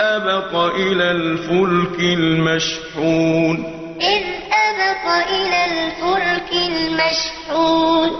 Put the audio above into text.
أبق إلى الفلك المشحون. إذ أبق إلى الفلك المشحون.